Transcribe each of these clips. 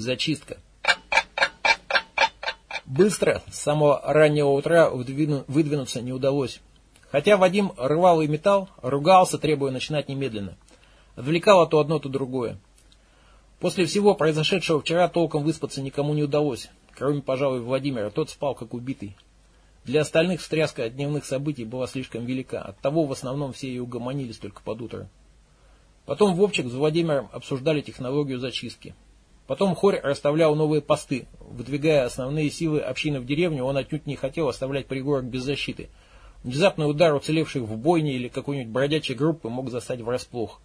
Зачистка. Быстро, с самого раннего утра выдвинуться не удалось. Хотя Вадим рвал и металл, ругался, требуя начинать немедленно. Отвлекало то одно, то другое. После всего произошедшего вчера толком выспаться никому не удалось, кроме, пожалуй, Владимира, тот спал как убитый. Для остальных встряска от дневных событий была слишком велика, оттого в основном все и угомонились только под утро. Потом Вовчик с Владимиром обсуждали технологию зачистки. Потом Хорь расставлял новые посты. Выдвигая основные силы общины в деревню, он отнюдь не хотел оставлять пригорок без защиты. Внезапный удар уцелевших в бойне или какой-нибудь бродячей группы мог застать врасплох.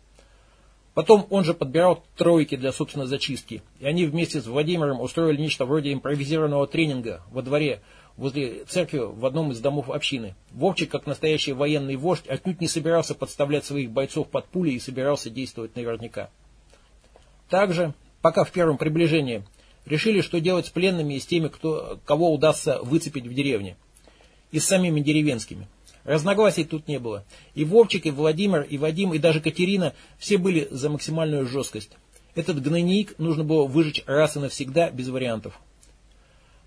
Потом он же подбирал тройки для собственной зачистки. И они вместе с Владимиром устроили нечто вроде импровизированного тренинга во дворе, возле церкви в одном из домов общины. Вовчик, как настоящий военный вождь, отнюдь не собирался подставлять своих бойцов под пули и собирался действовать наверняка. Также пока в первом приближении, решили, что делать с пленными и с теми, кто, кого удастся выцепить в деревне. И с самими деревенскими. Разногласий тут не было. И Вовчик, и Владимир, и Вадим, и даже Катерина все были за максимальную жесткость. Этот гнойник нужно было выжечь раз и навсегда, без вариантов.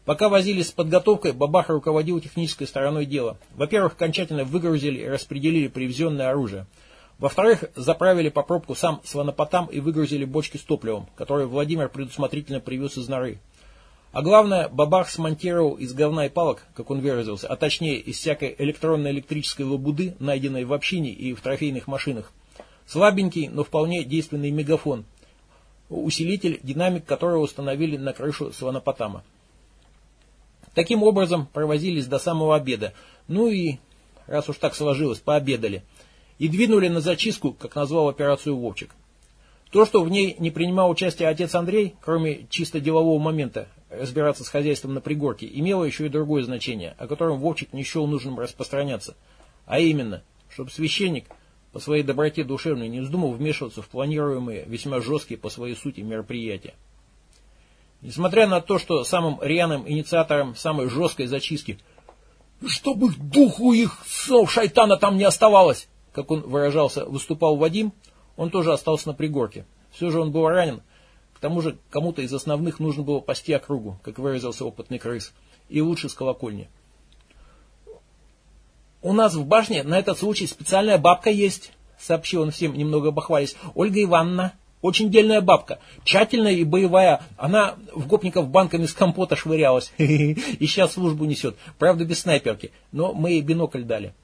Пока возились с подготовкой, Бабаха руководил технической стороной дела. Во-первых, окончательно выгрузили и распределили привезенное оружие – во-вторых, заправили по пробку сам сванопотам и выгрузили бочки с топливом, которые Владимир предусмотрительно привез из норы. А главное, бабах смонтировал из говна и палок, как он выразился, а точнее из всякой электронно-электрической лабуды, найденной в общине и в трофейных машинах. Слабенький, но вполне действенный мегафон. Усилитель, динамик которого установили на крышу сванопотама. Таким образом провозились до самого обеда. Ну и, раз уж так сложилось, пообедали – и двинули на зачистку, как назвал операцию Вовчик. То, что в ней не принимал участие отец Андрей, кроме чисто делового момента, разбираться с хозяйством на пригорке, имело еще и другое значение, о котором Вовчик не счел нужным распространяться. А именно, чтобы священник по своей доброте душевной не вздумал вмешиваться в планируемые, весьма жесткие по своей сути мероприятия. Несмотря на то, что самым рьяным инициатором самой жесткой зачистки «Чтобы духу их, снов шайтана, там не оставалось!» Как он выражался, выступал Вадим, он тоже остался на пригорке. Все же он был ранен. К тому же кому-то из основных нужно было пасти округу, как выразился опытный крыс, и лучше с колокольни. «У нас в башне на этот случай специальная бабка есть», сообщил он всем, немного обохвались. «Ольга Ивановна, очень дельная бабка, тщательная и боевая. Она в гопников банками с компота швырялась. И сейчас службу несет. Правда, без снайперки. Но мы ей бинокль дали.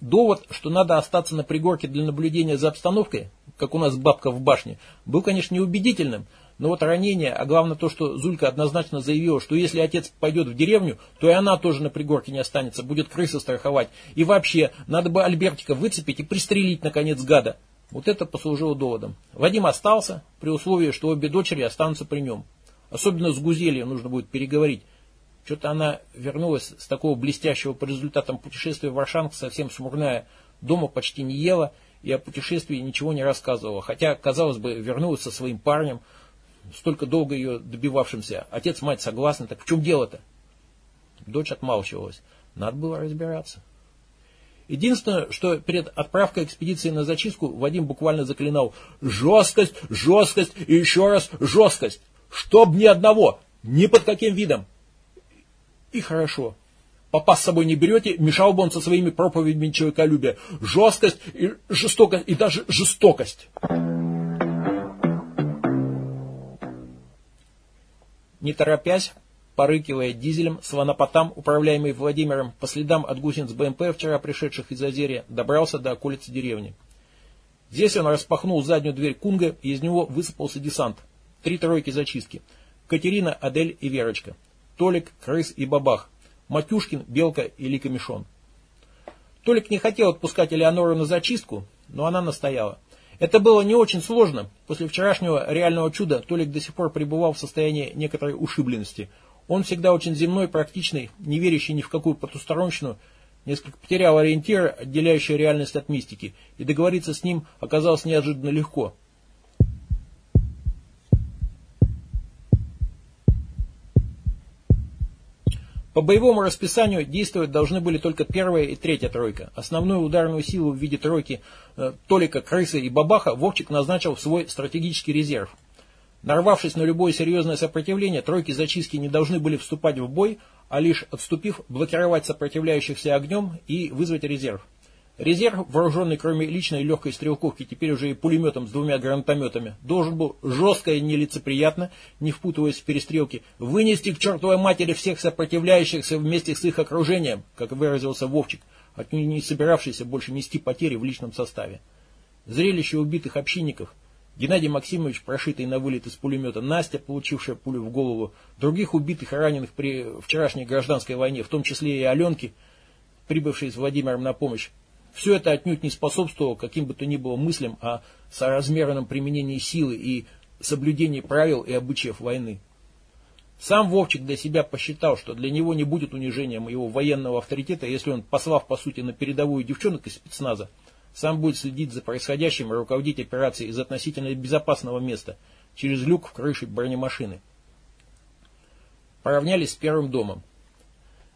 Довод, что надо остаться на пригорке для наблюдения за обстановкой, как у нас бабка в башне, был, конечно, неубедительным, но вот ранение, а главное то, что Зулька однозначно заявила, что если отец пойдет в деревню, то и она тоже на пригорке не останется, будет крысы страховать. И вообще, надо бы Альбертика выцепить и пристрелить, наконец, гада. Вот это послужило доводом. Вадим остался, при условии, что обе дочери останутся при нем. Особенно с Гузельей нужно будет переговорить. Что-то она вернулась с такого блестящего по результатам путешествия в Варшанск, совсем смурная, дома почти не ела и о путешествии ничего не рассказывала. Хотя, казалось бы, вернулась со своим парнем, столько долго ее добивавшимся. Отец, мать согласны, так в чем дело-то? Дочь отмалчивалась. Надо было разбираться. Единственное, что перед отправкой экспедиции на зачистку Вадим буквально заклинал «Жесткость, жесткость и еще раз жесткость! Чтоб ни одного! Ни под каким видом!» И хорошо. Папа с собой не берете, мешал бы он со своими проповедями человеколюбия. Жесткость и жестокость, и даже жестокость. Не торопясь, порыкивая дизелем, сванопотам, управляемый Владимиром, по следам от гусениц БМП, вчера пришедших из Озерья, добрался до околицы деревни. Здесь он распахнул заднюю дверь Кунга, и из него высыпался десант. Три тройки зачистки. Катерина, Адель и Верочка. Толик, Крыс и Бабах, Матюшкин, Белка и Лика Мишон. Толик не хотел отпускать Элеонору на зачистку, но она настояла. Это было не очень сложно. После вчерашнего реального чуда Толик до сих пор пребывал в состоянии некоторой ушибленности. Он всегда очень земной, практичный, не верящий ни в какую потусторонщину, несколько потерял ориентиры, отделяющие реальность от мистики, и договориться с ним оказалось неожиданно легко. По боевому расписанию действовать должны были только первая и третья тройка. Основную ударную силу в виде тройки э, Толика, Крысы и Бабаха Вовчик назначил в свой стратегический резерв. Нарвавшись на любое серьезное сопротивление, тройки зачистки не должны были вступать в бой, а лишь отступив, блокировать сопротивляющихся огнем и вызвать резерв. Резерв, вооруженный кроме личной легкой стрелковки, теперь уже и пулеметом с двумя гранатометами, должен был жестко и нелицеприятно, не впутываясь в перестрелки, вынести к чертовой матери всех сопротивляющихся вместе с их окружением, как выразился Вовчик, от не собиравшийся больше нести потери в личном составе. Зрелище убитых общинников, Геннадий Максимович, прошитый на вылет из пулемета, Настя, получившая пулю в голову, других убитых и раненых при вчерашней гражданской войне, в том числе и Аленки, прибывшей с Владимиром на помощь, все это отнюдь не способствовало каким бы то ни было мыслям о соразмерном применении силы и соблюдении правил и обычаев войны. Сам Вовчик для себя посчитал, что для него не будет унижением его военного авторитета, если он, послав по сути на передовую девчонок из спецназа, сам будет следить за происходящим и руководить операцией из относительно безопасного места, через люк в крыше бронемашины. Поравнялись с первым домом.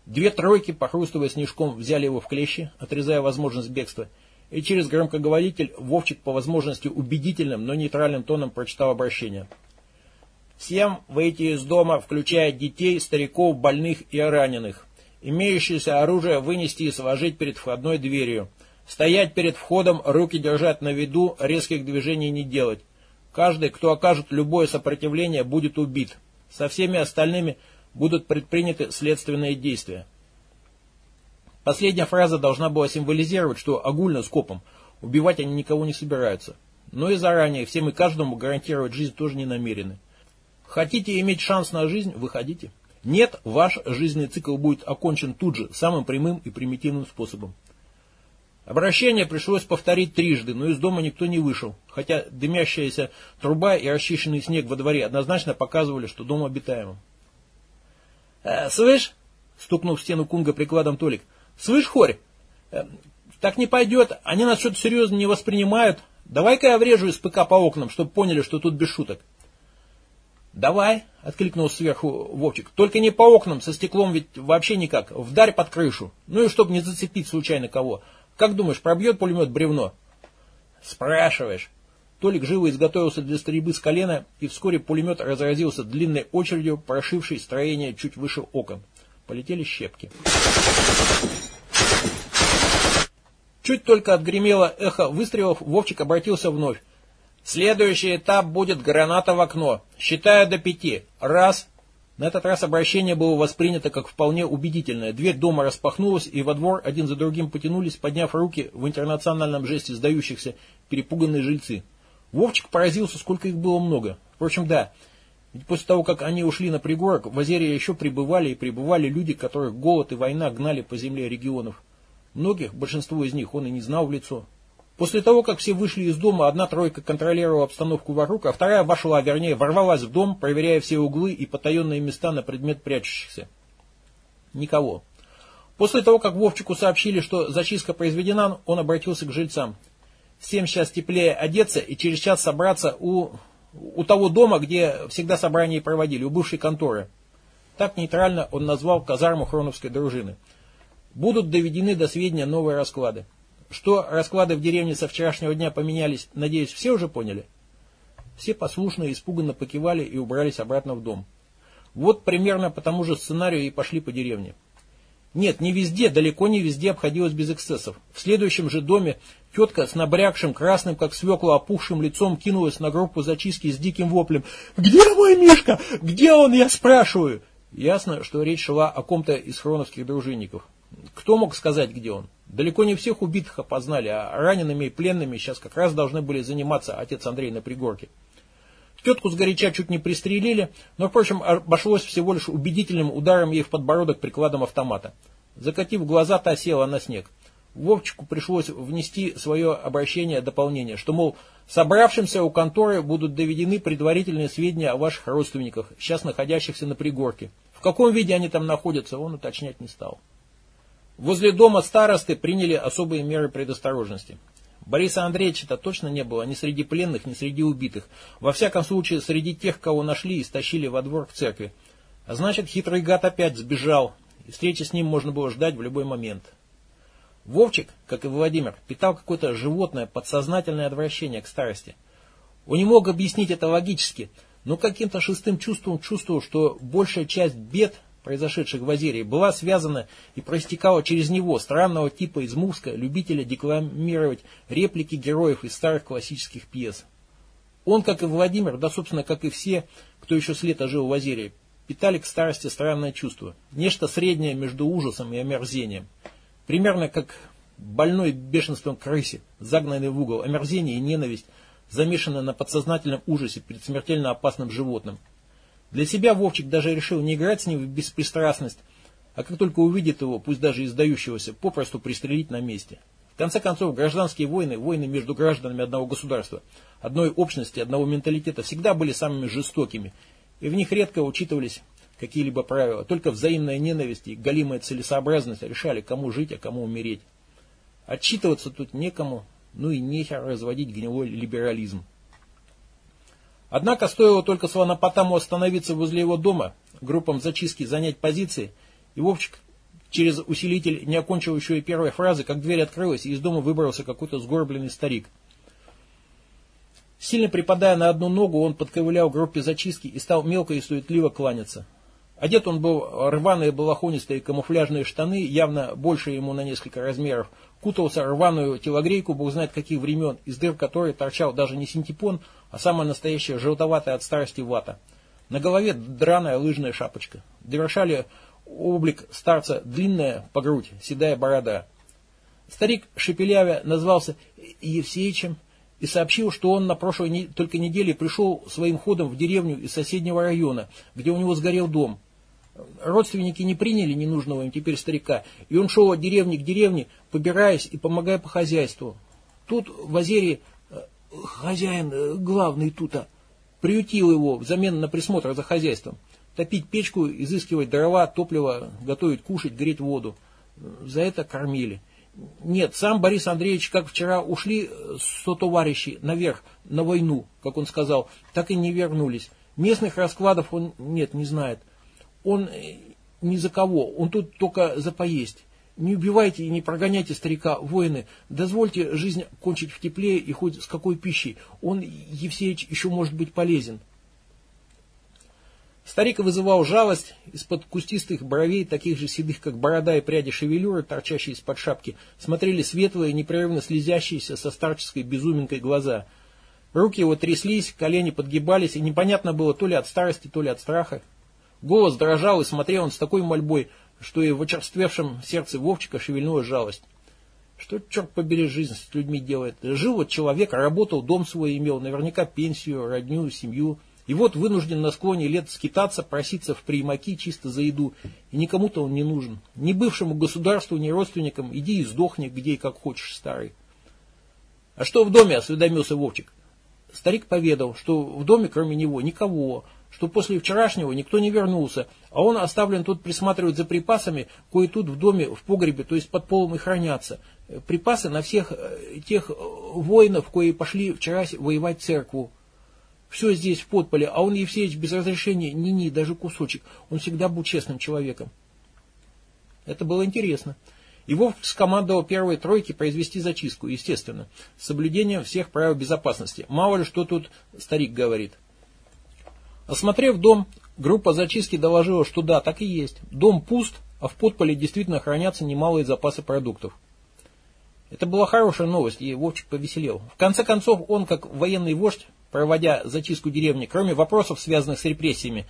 Две тройки, похрустывая снежком, взяли его в клещи, отрезая возможность бегства, и через громкоговоритель Вовчик по возможности убедительным, но нейтральным тоном прочитал обращение. «Всем выйти из дома, включая детей, стариков, больных и раненых. Имеющееся оружие вынести и сложить перед входной дверью. Стоять перед входом, руки держать на виду, резких движений не делать. Каждый, кто окажет любое сопротивление, будет убит. Со всеми остальными будут предприняты следственные действия. Последняя фраза должна была символизировать, что огульно скопом убивать они никого не собираются. Но и заранее всем и каждому гарантировать жизнь тоже не намерены. Хотите иметь шанс на жизнь, выходите. Нет, ваш жизненный цикл будет окончен тут же, самым прямым и примитивным способом. Обращение пришлось повторить трижды, но из дома никто не вышел, хотя дымящаяся труба и расчищенный снег во дворе однозначно показывали, что дом обитаемым. Э, «Слышь?» — стукнул в стену Кунга прикладом Толик. «Слышь, Хорь, э, так не пойдет, они нас что-то серьезно не воспринимают. Давай-ка я врежу из ПК по окнам, чтобы поняли, что тут без шуток». «Давай», — откликнулся сверху Вовчик, — «только не по окнам, со стеклом ведь вообще никак, вдарь под крышу, ну и чтобы не зацепить случайно кого. Как думаешь, пробьет пулемет бревно?» «Спрашиваешь». Толик живо изготовился для стрельбы с колена, и вскоре пулемет разразился длинной очередью, прошившей строение чуть выше окон. Полетели щепки. Чуть только отгремело эхо выстрелов, Вовчик обратился вновь. Следующий этап будет граната в окно. Считаю до пяти. Раз. На этот раз обращение было воспринято как вполне убедительное. Дверь дома распахнулась, и во двор один за другим потянулись, подняв руки в интернациональном жесте сдающихся перепуганные жильцы. Вовчик поразился, сколько их было много. Впрочем, да, ведь после того, как они ушли на пригорок, в Озере еще прибывали и прибывали люди, которых голод и война гнали по земле регионов. Многих, большинство из них, он и не знал в лицо. После того, как все вышли из дома, одна тройка контролировала обстановку вокруг, а вторая вошла, вернее, ворвалась в дом, проверяя все углы и потаенные места на предмет прячущихся. Никого. После того, как Вовчику сообщили, что зачистка произведена, он обратился к жильцам. Всем сейчас теплее одеться и через час собраться у, у того дома, где всегда собрания проводили, у бывшей конторы. Так нейтрально он назвал казарму Хроновской дружины. Будут доведены до сведения новые расклады. Что расклады в деревне со вчерашнего дня поменялись, надеюсь, все уже поняли? Все послушно и испуганно покивали и убрались обратно в дом. Вот примерно по тому же сценарию и пошли по деревне. Нет, не везде, далеко не везде обходилось без эксцессов. В следующем же доме тетка с набрякшим, красным, как свекла, опухшим лицом кинулась на группу зачистки с диким воплем. «Где мой Мишка? Где он, я спрашиваю?» Ясно, что речь шла о ком-то из хроновских дружинников. Кто мог сказать, где он? Далеко не всех убитых опознали, а ранеными и пленными сейчас как раз должны были заниматься отец Андрей на пригорке. Тетку сгоряча чуть не пристрелили, но, впрочем, обошлось всего лишь убедительным ударом ей в подбородок прикладом автомата. Закатив глаза, та села на снег. Вовчику пришлось внести свое обращение дополнение, что, мол, собравшимся у конторы будут доведены предварительные сведения о ваших родственниках, сейчас находящихся на пригорке. В каком виде они там находятся, он уточнять не стал. Возле дома старосты приняли особые меры предосторожности. Бориса Андреевича-то точно не было ни среди пленных, ни среди убитых. Во всяком случае, среди тех, кого нашли и стащили во двор к церкви. А значит, хитрый гад опять сбежал, и встречи с ним можно было ждать в любой момент. Вовчик, как и Владимир, питал какое-то животное, подсознательное отвращение к старости. Он не мог объяснить это логически, но каким-то шестым чувством чувствовал, что большая часть бед, произошедших в Азерии, была связана и проистекала через него, странного типа из Мувска, любителя декламировать реплики героев из старых классических пьес. Он, как и Владимир, да, собственно, как и все, кто еще с лета жил в Азерии, питали к старости странное чувство. Нечто среднее между ужасом и омерзением. Примерно как больной бешенством крысе, загнанный в угол, омерзение и ненависть, замешанная на подсознательном ужасе перед смертельно опасным животным. Для себя Вовчик даже решил не играть с ним в беспристрастность, а как только увидит его, пусть даже издающегося, попросту пристрелить на месте. В конце концов, гражданские войны, войны между гражданами одного государства, одной общности, одного менталитета всегда были самыми жестокими, и в них редко учитывались какие-либо правила. Только взаимная ненависть и галимая целесообразность решали, кому жить, а кому умереть. Отчитываться тут некому, ну и нехер разводить гнилой либерализм. Однако стоило только Слонопотаму остановиться возле его дома, группам зачистки занять позиции, и Вовчик через усилитель не окончил еще и первой фразы, как дверь открылась, и из дома выбрался какой-то сгорбленный старик. Сильно припадая на одну ногу, он подковылял группе зачистки и стал мелко и суетливо кланяться. Одет он был рваные балахонистые камуфляжные штаны, явно больше ему на несколько размеров, кутался рваную телогрейку, бог знает каких времен, из дыр которой торчал даже не синтепон, а самая настоящая желтоватая от старости вата. На голове драная лыжная шапочка. Довершали облик старца длинная по грудь, седая борода. Старик Шепелявя назвался Евсеичем и сообщил, что он на прошлой не, только неделе пришел своим ходом в деревню из соседнего района, где у него сгорел дом. Родственники не приняли ненужного им теперь старика, и он шел от деревни к деревне, побираясь и помогая по хозяйству. Тут в Азере э, хозяин э, главный тута приютил его взамен на присмотр за хозяйством. Топить печку, изыскивать дрова, топливо, готовить кушать, греть воду. За это кормили. Нет, сам Борис Андреевич, как вчера ушли со товарищи наверх, на войну, как он сказал, так и не вернулись. Местных раскладов он, нет, не знает. Он э, ни за кого, он тут только за поесть. Не убивайте и не прогоняйте старика, воины. Дозвольте жизнь кончить в тепле и хоть с какой пищей. Он, Евсеич, еще может быть полезен. Старик вызывал жалость, из-под кустистых бровей, таких же седых, как борода и пряди шевелюры, торчащие из-под шапки, смотрели светлые, непрерывно слезящиеся со старческой безуминкой глаза. Руки его тряслись, колени подгибались, и непонятно было то ли от старости, то ли от страха. Голос дрожал, и смотрел он с такой мольбой, что и в очерствевшем сердце Вовчика шевельнула жалость. Что, черт побери, жизнь с людьми делает? Жил вот человек, работал, дом свой имел, наверняка пенсию, родню, семью. И вот вынужден на склоне лет скитаться, проситься в примаки чисто за еду. И никому-то он не нужен. Ни бывшему государству, ни родственникам. Иди и сдохни, где и как хочешь, старый. А что в доме, осведомился Вовчик. Старик поведал, что в доме кроме него никого, что после вчерашнего никто не вернулся, а он оставлен тут присматривать за припасами, кое тут в доме, в погребе, то есть под полом и хранятся. Припасы на всех э, тех воинов, кои пошли вчера воевать церкву. Все здесь в подполе, а он, Евсеевич, без разрешения, ни-ни, даже кусочек. Он всегда был честным человеком. Это было интересно. И Вовк скомандовал первой тройке произвести зачистку, естественно, с соблюдением всех правил безопасности. Мало ли что тут старик говорит. Осмотрев дом, группа зачистки доложила, что да, так и есть. Дом пуст, а в подполе действительно хранятся немалые запасы продуктов. Это была хорошая новость, и Вовчик повеселел. В конце концов, он, как военный вождь, проводя зачистку деревни, кроме вопросов, связанных с репрессиями,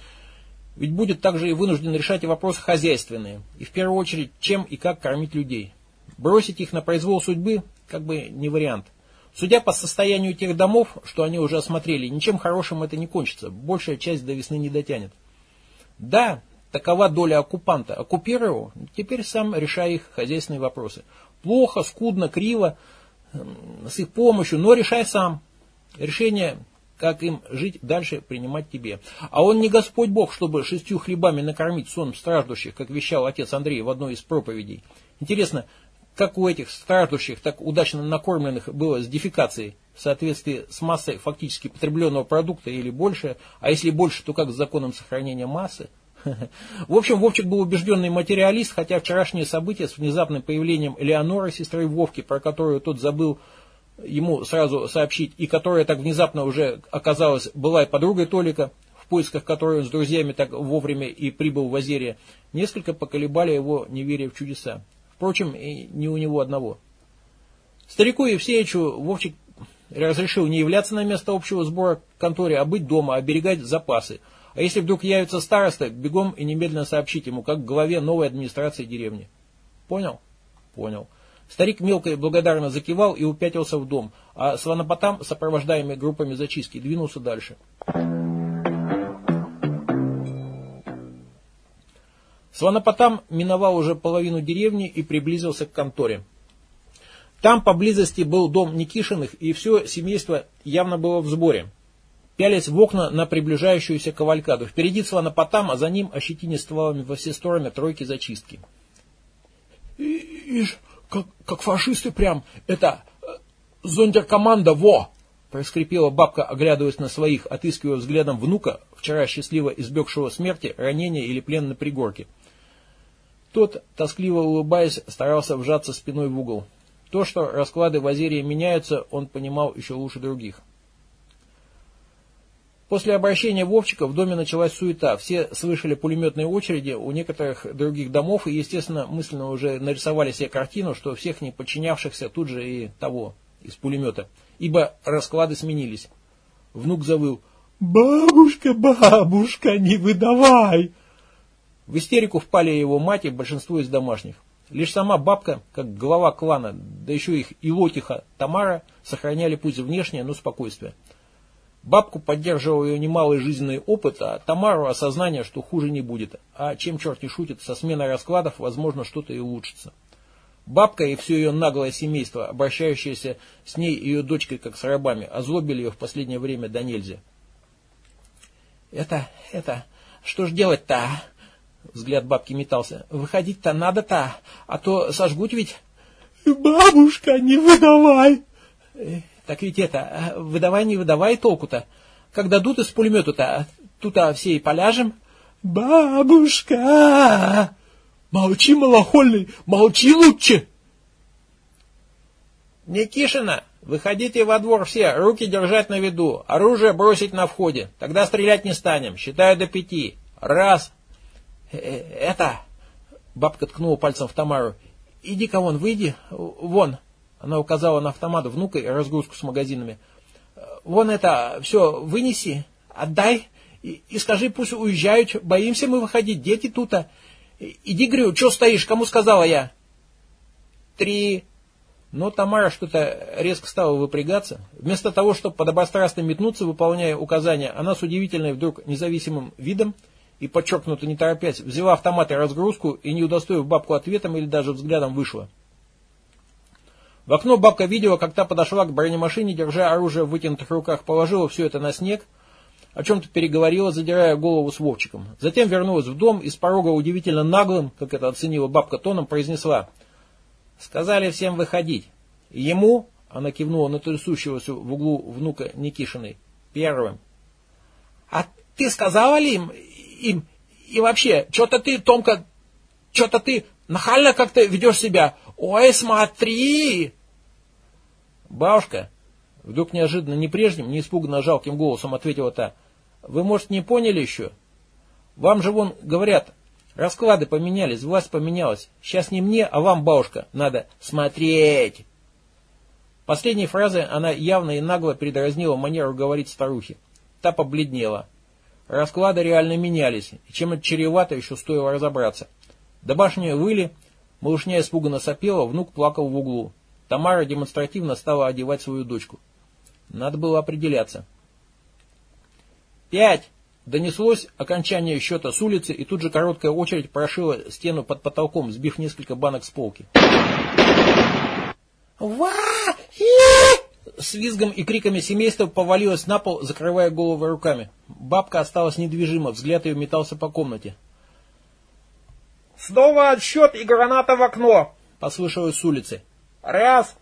ведь будет также и вынужден решать и вопросы хозяйственные, и в первую очередь, чем и как кормить людей. Бросить их на произвол судьбы, как бы не вариант. Судя по состоянию тех домов, что они уже осмотрели, ничем хорошим это не кончится. Большая часть до весны не дотянет. Да, такова доля оккупанта. Оккупировал, теперь сам решай их хозяйственные вопросы. Плохо, скудно, криво, с их помощью, но решай сам. Решение, как им жить дальше, принимать тебе. А он не Господь Бог, чтобы шестью хлебами накормить сон страждущих, как вещал отец Андрей в одной из проповедей. Интересно, как у этих страждущих, так удачно накормленных было с дефекацией в соответствии с массой фактически потребленного продукта или больше, а если больше, то как с законом сохранения массы. В общем, Вовчик был убежденный материалист, хотя вчерашние события с внезапным появлением Элеоноры, сестры Вовки, про которую тот забыл ему сразу сообщить, и которая так внезапно уже оказалась, была и подругой Толика, поисках которой он с друзьями так вовремя и прибыл в Азерия, несколько поколебали его неверие в чудеса. Впрочем, и не у него одного. Старику Евсеичу Вовчик разрешил не являться на место общего сбора в конторе, а быть дома, оберегать запасы. А если вдруг явится староста, бегом и немедленно сообщить ему, как главе новой администрации деревни. Понял? Понял. Старик мелко и благодарно закивал и упятился в дом, а Сванопотам, сопровождаемый группами зачистки, двинулся дальше. Сванопотам миновал уже половину деревни и приблизился к конторе. Там поблизости был дом Никишиных, и все семейство явно было в сборе. Пялись в окна на приближающуюся кавалькаду. Впереди Сванопотам, а за ним ощетине стволами во все стороны тройки зачистки. «Ишь, как, как фашисты прям, это, э, зондеркоманда, во!» Проскрипела бабка, оглядываясь на своих, отыскивая взглядом внука, вчера счастливо избегшего смерти, ранения или плен на пригорке. Тот, тоскливо улыбаясь, старался вжаться спиной в угол. То, что расклады в Азерии меняются, он понимал еще лучше других. После обращения Вовчика в доме началась суета. Все слышали пулеметные очереди у некоторых других домов и, естественно, мысленно уже нарисовали себе картину, что всех не подчинявшихся тут же и того, из пулемета. Ибо расклады сменились. Внук завыл. «Бабушка, бабушка, не выдавай!» В истерику впали его мать и большинство из домашних. Лишь сама бабка, как глава клана, да еще их Илотиха Тамара, сохраняли пусть внешнее, но спокойствие. Бабку поддерживал ее немалый жизненный опыт, а Тамару осознание, что хуже не будет. А чем черт не шутит, со сменой раскладов, возможно, что-то и улучшится. Бабка и все ее наглое семейство, обращающееся с ней и ее дочкой как с рабами, озлобили ее в последнее время до нельзя. «Это, это, что ж делать-то, а?» Взгляд бабки метался. Выходить-то надо-то, а то сожгут ведь. Бабушка, не выдавай. Э, так ведь это, выдавай, не выдавай толку-то. Как дадут из пулемета-то, тут-то все и поляжем. Бабушка! Молчи, малохольный, молчи лучше. Никишина, выходите во двор все, руки держать на виду, оружие бросить на входе. Тогда стрелять не станем. Считаю до пяти. Раз, это... Бабка ткнула пальцем в Тамару. Иди-ка вон, выйди. Вон. Она указала на автомат внука и разгрузку с магазинами. Вон это, все, вынеси, отдай и, и скажи, пусть уезжают. Боимся мы выходить, дети тут-то. Иди, говорю, что стоишь, кому сказала я? Три. Но Тамара что-то резко стала выпрягаться. Вместо того, чтобы подобострастно метнуться, выполняя указания, она с удивительной вдруг независимым видом и, подчеркнуто не торопясь, взяла автомат и разгрузку и, не удостоив бабку ответом или даже взглядом, вышла. В окно бабка видела, как та подошла к бронемашине, держа оружие в вытянутых руках, положила все это на снег, о чем-то переговорила, задирая голову с Вовчиком. Затем вернулась в дом и с порога удивительно наглым, как это оценила бабка тоном, произнесла. «Сказали всем выходить. Ему, — она кивнула на трясущегося в углу внука Никишиной, — первым. А ты сказала ли им, им. И вообще, что-то ты, Томка, что-то ты нахально как-то ведешь себя. Ой, смотри! Бабушка, вдруг неожиданно не прежним, не испуганно жалким голосом ответила та. Вы, может, не поняли еще? Вам же вон говорят, расклады поменялись, власть поменялась. Сейчас не мне, а вам, бабушка, надо смотреть. Последней фразой она явно и нагло передразнила манеру говорить старухи. Та побледнела. Расклады реально менялись, и чем это чревато, еще стоило разобраться. До башни выли, малышня испуганно сопела, внук плакал в углу. Тамара демонстративно стала одевать свою дочку. Надо было определяться. «Пять!» Донеслось окончание счета с улицы, и тут же короткая очередь прошила стену под потолком, сбив несколько банок с полки. «Ва! С визгом и криками семейства повалилось на пол, закрывая головы руками. Бабка осталась недвижима, взгляд ее метался по комнате. «Снова отсчет и граната в окно!» — послышалось с улицы. «Раз!»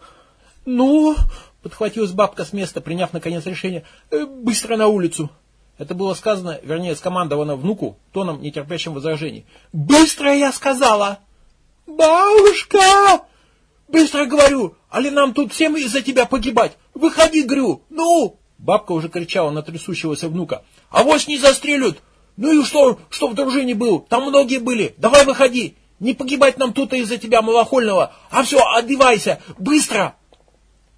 «Ну?» — подхватилась бабка с места, приняв наконец решение. «Э, «Быстро на улицу!» Это было сказано, вернее, скомандовано внуку, тоном, нетерпящим возражений. «Быстро, я сказала!» «Бабушка!» «Быстро говорю, али нам тут всем из-за тебя погибать! Выходи, говорю! Ну!» Бабка уже кричала на трясущегося внука. «А вось не застрелят! Ну и что, что в дружине был? Там многие были! Давай выходи! Не погибать нам тут из-за тебя, малохольного! А все, одевайся! Быстро!»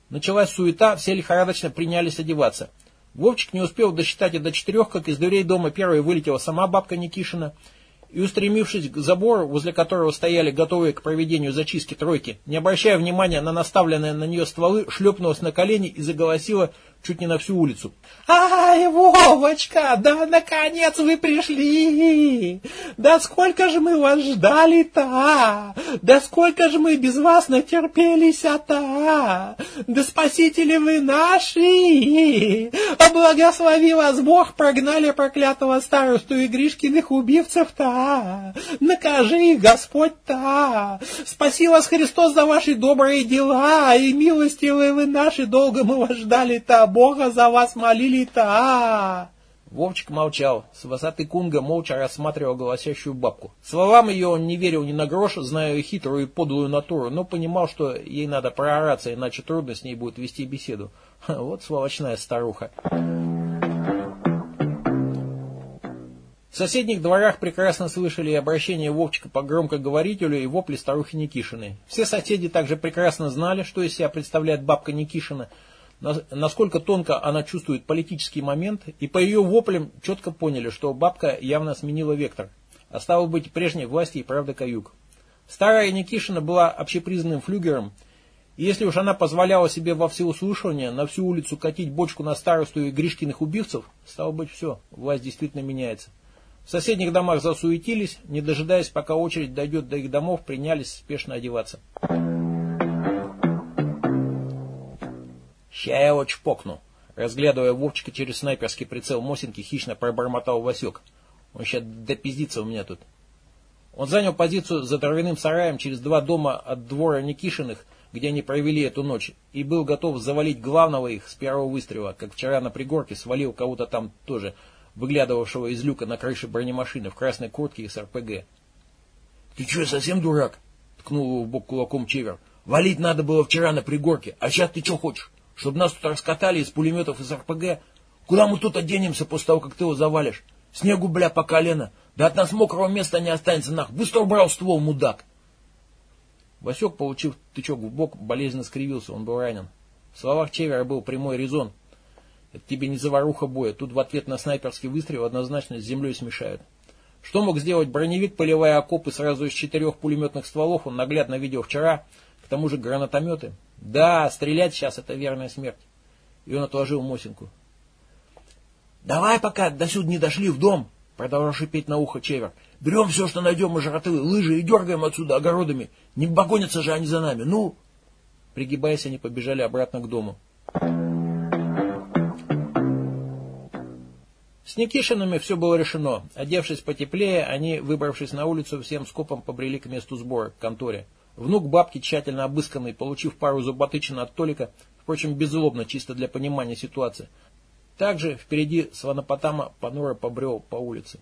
Началась суета, все лихорадочно принялись одеваться. Вовчик не успел досчитать и до четырех, как из дверей дома первой вылетела сама бабка Никишина – и, устремившись к забору, возле которого стояли готовые к проведению зачистки тройки, не обращая внимания на наставленные на нее стволы, шлепнулась на колени и заголосила чуть не на всю улицу. «Ай, Вовочка, да наконец вы пришли! Да сколько же мы вас ждали-то! Да сколько же мы без вас натерпелись-то! Да спасители вы наши! А благослови вас Бог, прогнали проклятого старосту и Гришкиных убивцев-то! Накажи их Господь-то! Спаси вас Христос за ваши добрые дела, и милостивые вы наши, долго мы вас ждали-то! Бога за вас молили-то, а Вовчик молчал. С высоты кунга молча рассматривал голосящую бабку. Словам ее он не верил ни на грош, зная ее хитрую и подлую натуру, но понимал, что ей надо проораться, иначе трудно с ней будет вести беседу. Вот сволочная старуха. В соседних дворах прекрасно слышали и обращение Вовчика по громкоговорителю и вопли старухи Никишиной. Все соседи также прекрасно знали, что из себя представляет бабка Никишина – насколько тонко она чувствует политический момент, и по ее воплям четко поняли, что бабка явно сменила вектор. Остало быть прежней власти и правда каюк. Старая Никишина была общепризнанным флюгером, и если уж она позволяла себе во всеуслышание на всю улицу катить бочку на старосту и Гришкиных убивцев, стало быть все, власть действительно меняется. В соседних домах засуетились, не дожидаясь, пока очередь дойдет до их домов, принялись спешно одеваться. «Ща я его чпокну!» Разглядывая Вовчика через снайперский прицел Мосинки, хищно пробормотал Васек. «Он сейчас допиздится у меня тут». Он занял позицию за дровяным сараем через два дома от двора Никишиных, где они провели эту ночь, и был готов завалить главного их с первого выстрела, как вчера на пригорке свалил кого-то там тоже, выглядывавшего из люка на крыше бронемашины в красной куртке и с РПГ. «Ты что, совсем дурак?» — ткнул его в бок кулаком Чевер. «Валить надо было вчера на пригорке, а сейчас ты что хочешь?» Чтобы нас тут раскатали из пулеметов из РПГ. Куда мы тут оденемся после того, как ты его завалишь? Снегу, бля, по колено. Да от нас мокрого места не останется, нах. Быстро убрал ствол, мудак. Васек, получив тычок в бок, болезненно скривился, он был ранен. В словах Чевера был прямой резон. Это тебе не заваруха боя, тут в ответ на снайперский выстрел однозначно с землей смешают. Что мог сделать броневик, поливая окопы сразу из четырех пулеметных стволов, он наглядно видел вчера, к тому же гранатометы. Да, стрелять сейчас это верная смерть. И он отложил Мосинку. Давай пока до сюда не дошли в дом, продолжал шипеть на ухо Чевер. Берем все, что найдем из жратвы, лыжи и дергаем отсюда огородами. Не погонятся же они за нами. Ну, пригибаясь, они побежали обратно к дому. С Никишинами все было решено. Одевшись потеплее, они, выбравшись на улицу, всем скопом побрели к месту сбора, к конторе. Внук бабки, тщательно обысканный, получив пару зуботычин от Толика, впрочем, беззлобно, чисто для понимания ситуации. Также впереди Сванопотама понуро побрел по улице.